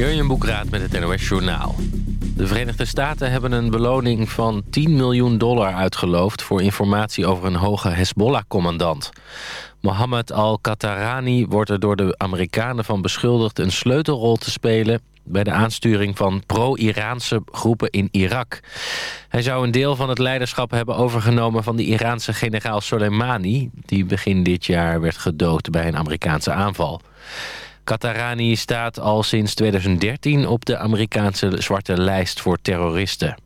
Jurjen Boekraat met het NOS Journaal. De Verenigde Staten hebben een beloning van 10 miljoen dollar uitgeloofd... voor informatie over een hoge Hezbollah-commandant. Mohammed al-Qatarani wordt er door de Amerikanen van beschuldigd... een sleutelrol te spelen bij de aansturing van pro-Iraanse groepen in Irak. Hij zou een deel van het leiderschap hebben overgenomen... van de Iraanse generaal Soleimani... die begin dit jaar werd gedood bij een Amerikaanse aanval. Qatarani staat al sinds 2013 op de Amerikaanse zwarte lijst voor terroristen.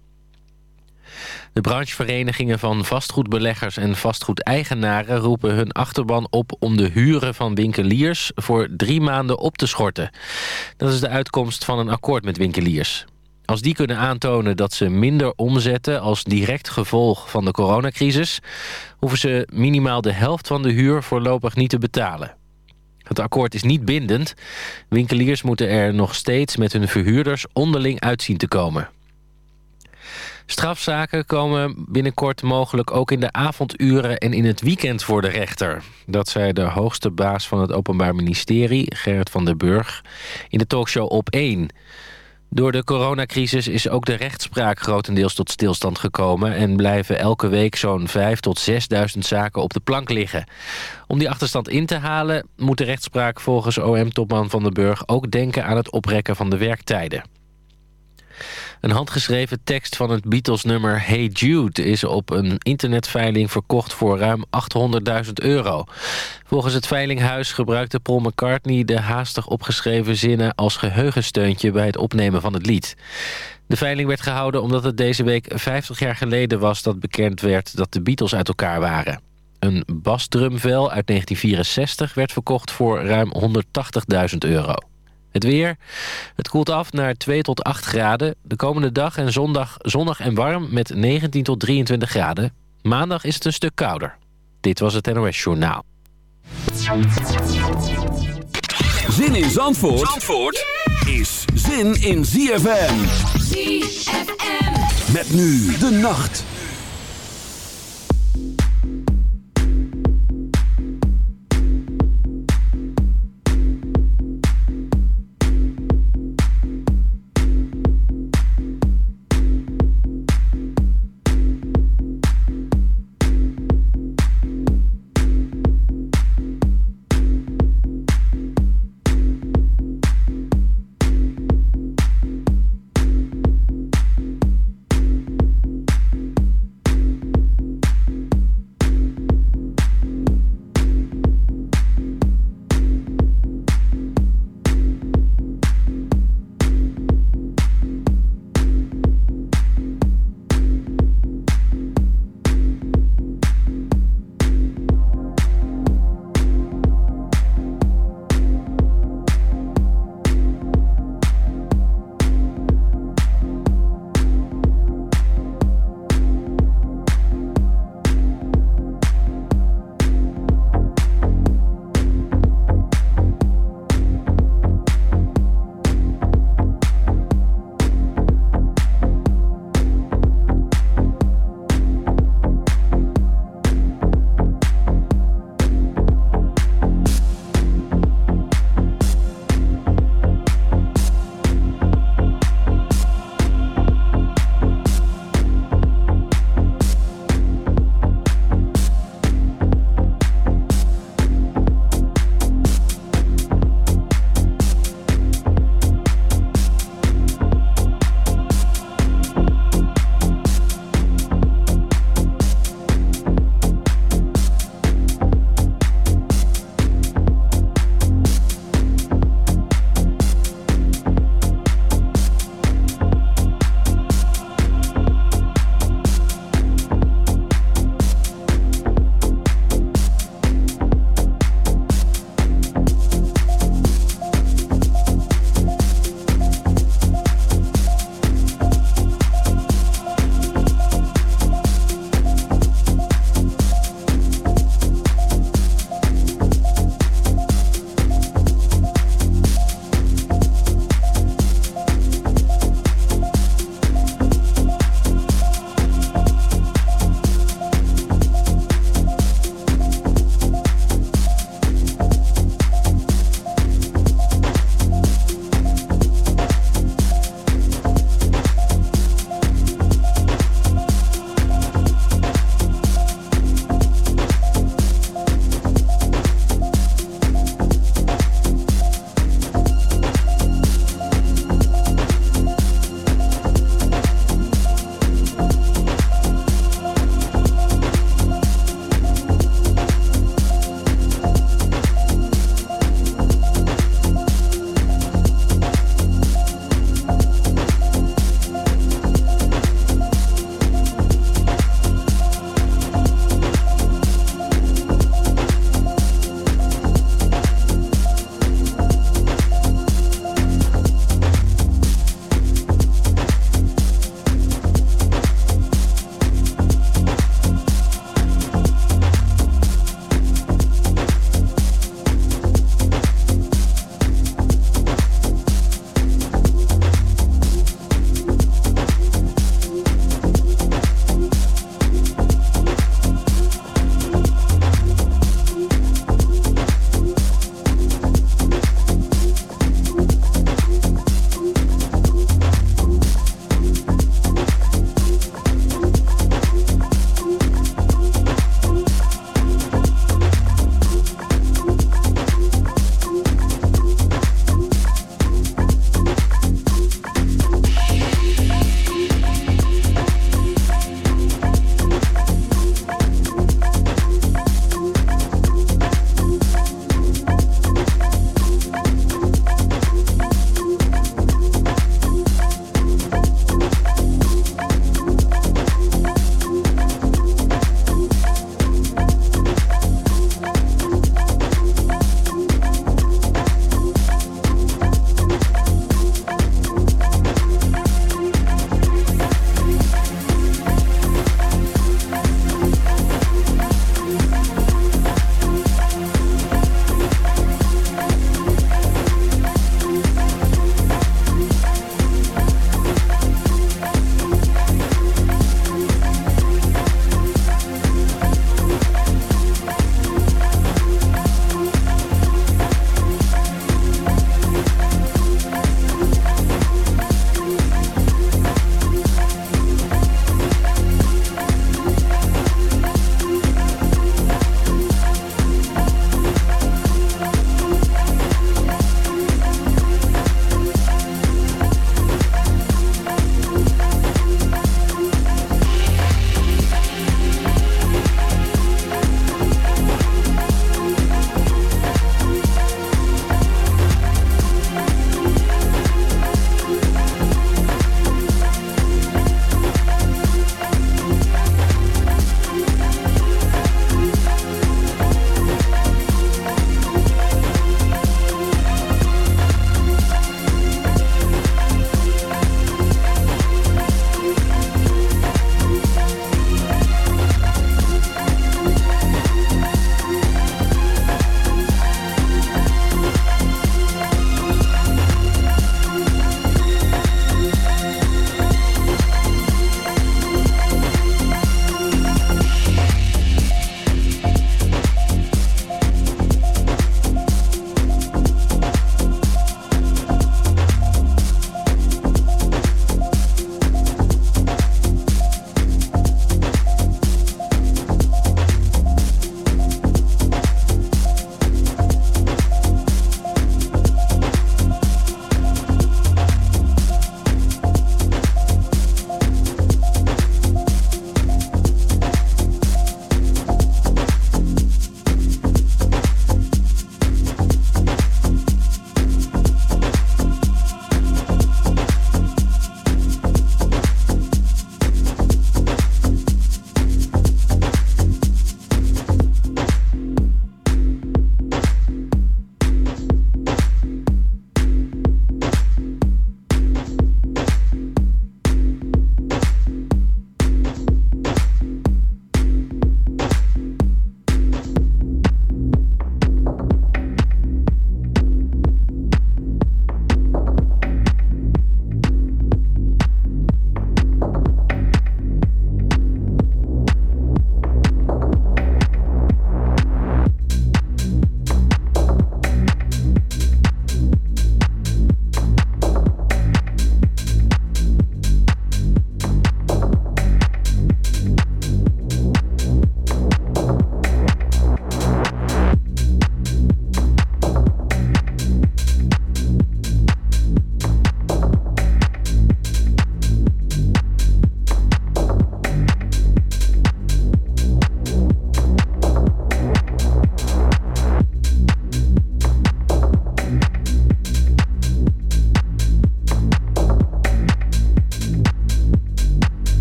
De brancheverenigingen van vastgoedbeleggers en vastgoedeigenaren roepen hun achterban op om de huren van winkeliers voor drie maanden op te schorten. Dat is de uitkomst van een akkoord met winkeliers. Als die kunnen aantonen dat ze minder omzetten als direct gevolg van de coronacrisis, hoeven ze minimaal de helft van de huur voorlopig niet te betalen. Het akkoord is niet bindend. Winkeliers moeten er nog steeds met hun verhuurders onderling uitzien te komen. Strafzaken komen binnenkort mogelijk ook in de avonduren en in het weekend voor de rechter. Dat zei de hoogste baas van het Openbaar Ministerie, Gerrit van der Burg, in de talkshow Op 1. Door de coronacrisis is ook de rechtspraak grotendeels tot stilstand gekomen... en blijven elke week zo'n 5.000 tot 6.000 zaken op de plank liggen. Om die achterstand in te halen moet de rechtspraak volgens OM-topman Van den Burg... ook denken aan het oprekken van de werktijden. Een handgeschreven tekst van het Beatles-nummer Hey Jude... is op een internetveiling verkocht voor ruim 800.000 euro. Volgens het veilinghuis gebruikte Paul McCartney... de haastig opgeschreven zinnen als geheugensteuntje... bij het opnemen van het lied. De veiling werd gehouden omdat het deze week 50 jaar geleden was... dat bekend werd dat de Beatles uit elkaar waren. Een basdrumvel uit 1964 werd verkocht voor ruim 180.000 euro. Het weer. Het koelt af naar 2 tot 8 graden. De komende dag en zondag zonnig en warm met 19 tot 23 graden. Maandag is het een stuk kouder. Dit was het NOS Journaal. Zin in Zandvoort, Zandvoort is zin in ZFM. ZFM. Met nu de nacht.